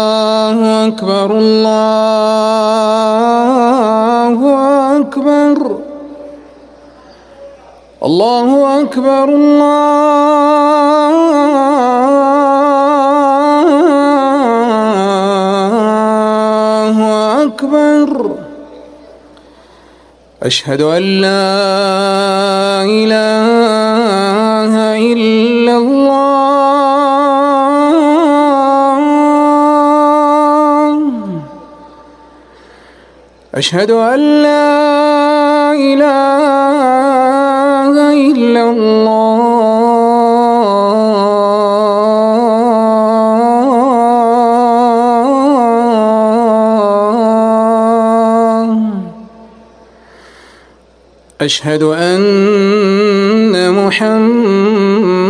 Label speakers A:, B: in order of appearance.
A: الله أكبر الله أكبر الله أكبر الله أكبر أشهد أن لا إله إلا الله. أشهد أن لا إله إلا الله. أشهد أن محمد